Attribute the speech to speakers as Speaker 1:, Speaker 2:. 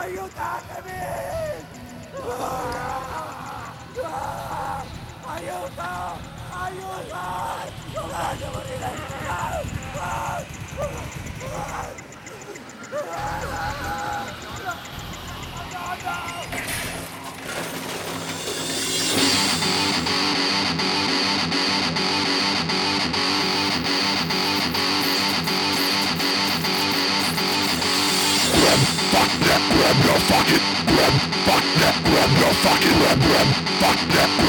Speaker 1: Aiutatemi! Aiuto! Aiuto! Non
Speaker 2: fuck that, grab your fucking fuck that, grab your fucking fuck that,